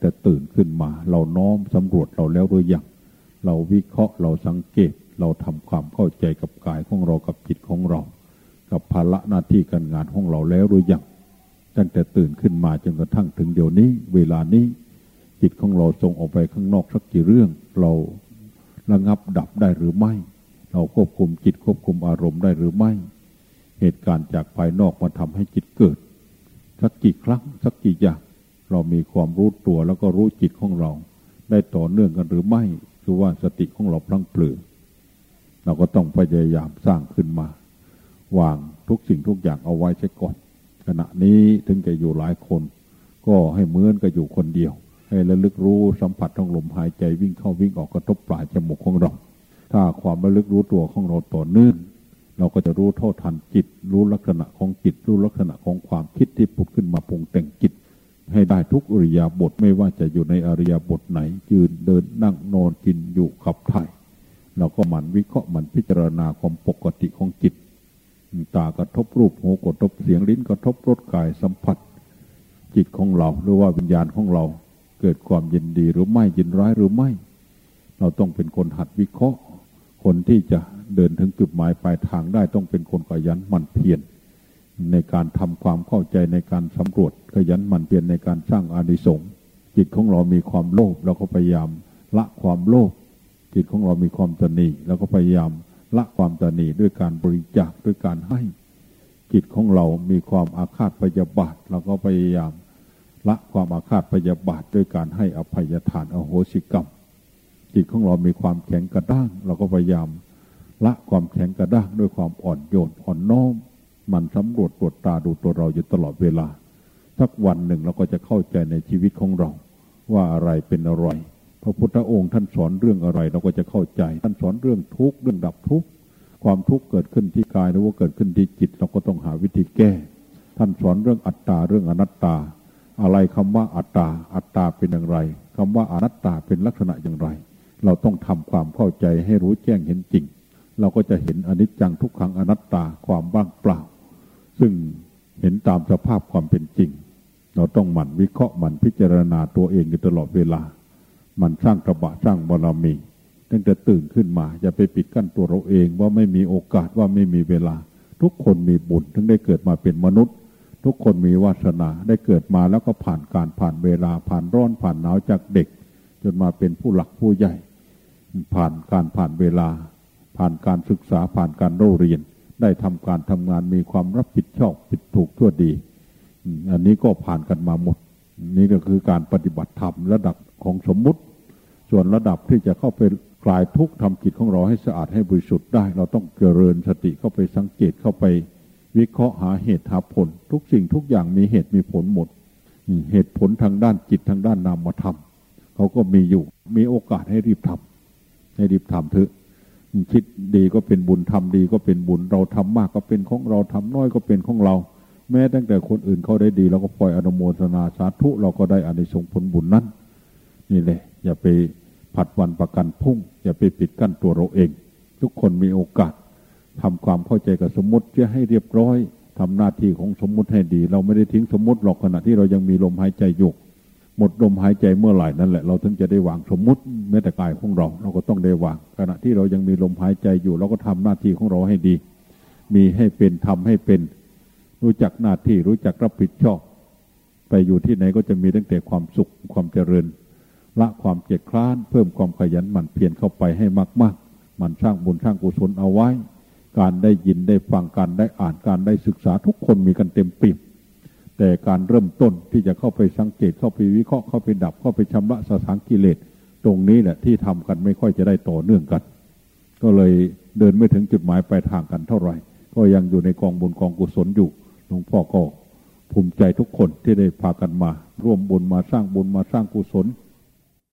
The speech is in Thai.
แต่ตื่นขึ้นมา เราน้อมสำรวจเราแล้วหรือยังเราวิเคราะห์เราสังเกตเราทำความเข้าใจกับกายของเรากับจิตของเรา กับภาระหน้าที่การงานของเราแล้วหรือยังตั้งแต่ตื่นขึ้นมาจนกระทั่งถึงเดี๋ยวนี้ เวลานี้จิตของเราส่งออกไปข้างนอกสักกี่เรื่อง เราระงับดับได้หรือไม่ เราควบคุมจิตควบคุมอารมณ์ได้หรือไม่ เหตุการณ์จากภายนอกมาทำให้จิตเกิด สักกี่ครั้งสักกี่อย่าง เรามีความรู้ตัวแล้วก็รู้จิตของเรา ได้ต่อเนื่องกันหรือไม่ คือว่าสติของเราพลังเปลือเราก็ต้องพยายามสร้างขึ้นมา วางทุกสิ่งทุกอย่างเอาไว้ใช้ก่อน ขณะนี้ถึงจะอยู่หลายคน ก็ให้เหมือนกับอยู่คนเดียว ให้ระลึกรู้สัมผัสของลมหายใจวิ่งเข้าวิ่งออกกระทบปลายจมูกของเรา ถ้าความระลึกรู้ตัวของเราต่อเนื่องเราก็จะรู้เท่าทันจิต รู้ลักษณะของจิต รู้ลักษณะของความคิดที่ผุดขึ้นมาปรุงแต่งจิต ให้ได้ทุกอริยาบทไม่ว่าจะอยู่ในอริยาบทไหน ยืนเดินนั่งนอนกินอยู่ขับถ่ายเราก็หมั่นวิเคราะห์หมั่นพิจารณาความปกติของจิต ตากระทบรูปหูกระทบเสียงลิ้นกระทบรสกายสัมผัส จิตของเราหรือว่าวิญญาณของเรา เกิดความยินดีหรือไม่ยินร้ายหรือไม่ เราต้องเป็นคนหัดวิเคราะห์ คนที่จะเดินถึงจุดหมายปลายทางได้ต้องเป็นคนขยันหมั่นเพียร ในการทำความเข้าใจในการสำรวจขยันหมั่นเพียรในการสร้างอานิสงส์จิตของเรามีความโลภเราก็พยายามละความโลภจิตของเรามีความตนีเราก็พยายามละความตนีด้วยการบริจาคด้วยการให้ จิตของเรามีความอาฆาตพยาบาทเราก็พยายามละความอาฆาตพยาบาทด้วยการให้อภัยทานอโหสิกรรม จิตของเรามีความแข็งกระด้าง เราก็พยายามละความแข็งกระด้างด้วยความอ่อนโยนอ่อนน้อม มันสำรวจตรวจตาดูตัวเราอยู่ตลอดเวลา สักวันหนึ่งเราก็จะเข้าใจในชีวิตของเรา ว่าอะไรเป็นอะไร พระพุทธองค์ท่านสอนเรื่องอะไร เราก็จะเข้าใจ ท่านสอนเรื่องทุกข์เรื่องดับทุกข์ความทุกข์เกิดขึ้นที่กายหรือว่าเกิดขึ้นที่จิต เราก็ต้องหาวิธีแก้ ท่านสอนเรื่องอัตตาเรื่องอนัตตา อะไรคำว่าอัตตา อัตตาเป็นอย่างไรคำว่าอนัตตาเป็นลักษณะอย่างไร เราต้องทำความเข้าใจให้รู้แจ้งเห็นจริง เราก็จะเห็นอนิจจังทุกขังอนัตตาความว่างเปล่า ซึ่งเห็นตามสภาพความเป็นจริง เราต้องหมั่นวิเคราะห์หมั่นพิจารณาตัวเองอยู่ตลอดเวลา มันสร้างกระบะสร้างบารมีตั้งแต่ตื่นขึ้นมา อย่าไปปิดกั้นตัวเราเองว่าไม่มีโอกาสว่าไม่มีเวลา ทุกคนมีบุญถึงได้เกิดมาเป็นมนุษย์ ทุกคนมีวาสนาได้เกิดมาแล้วก็ผ่านการผ่านเวลาผ่านร้อนผ่านหนาวจากเด็ก จนมาเป็นผู้หลักผู้ใหญ่ ผ่านการผ่านเวลา ผ่านการศึกษาผ่านการเรียน ได้ทำการทำงานมีความรับผิดชอบผิดถูกทั่วดี อันนี้ก็ผ่านกันมาหมด นี่ก็คือการปฏิบัติธรรมระดับของสมมุติ ส่วนระดับที่จะเข้าไปคลายทุกข์ทำจิตของเราให้สะอาดให้บริสุทธิ์ได้ เราต้องเจริญสติเข้าไปสังเกตเข้าไป วิเคราะห์หาเหตุหาผล ทุกสิ่งทุกอย่างมีเหตุมีผลหมด เหตุผลทางด้านจิตทางด้านนามธรรมเขาก็มีอยู่มีโอกาสให้รีบทำให้รีบทำเถอะ คิดดีก็เป็นบุญทำดีก็เป็นบุญ เราทำมากก็เป็นของเราทำน้อยก็เป็นของเรา แม้ตั้งแต่คนอื่นเขาได้ดีเราก็ปล่อยอนุโมทนาสาธุเราก็ได้อานิสงส์ผลบุญนั้น นี่แหละ อย่าไปผัดวันประกันพุ่ง อย่าไปปิดกั้นตัวเราเอง ทุกคนมีโอกาสทำความเข้าใจกับสมมติเพื่อให้เรียบร้อยทำหน้าที่ของสมมติให้ดี เราไม่ได้ทิ้งสมมติหรอกขณะที่เรายังมีลมหายใจอยู่ หมดลมหายใจเมื่อไหร่นั่นแหละเราถึงจะได้วางสมมุติแม้แต่กายของเรา เราก็ต้องได้วาง ขณะที่เรายังมีลมหายใจอยู่ เราก็ทำหน้าที่ของเราให้ดี มีให้เป็นทำให้เป็น รู้จักหน้าที่รู้จักรับผิดชอบ ไปอยู่ที่ไหนก็จะมีตั้งแต่ความสุขความเจริญ ละความเกียดคร้าน เพิ่มความขยันหมั่นเพียรเข้าไปให้มากๆมันสร้างบุญสร้างกุศลเอาไว้ การได้ยินได้ฟังการได้อ่านการได้ศึกษาทุกคนมีกันเต็มปีบ แต่การเริ่มต้นที่จะเข้าไปสังเกตเข้าไปวิเคราะห์เข้าไปดับเข้าไปชำระสสารกิเลสตรงนี้แหละที่ทำกันไม่ค่อยจะได้ต่อเนื่องกัน ก็เลยเดินไม่ถึงจุดหมายปลายทางกันเท่าไหร่ ก็ยังอยู่ในกองบุญกองกุศลอยู่หลวงพ่อก็ภูมิใจทุกคนที่ได้พากันมา ร่วมบุญมาสร้างบุญมาสร้างกุศล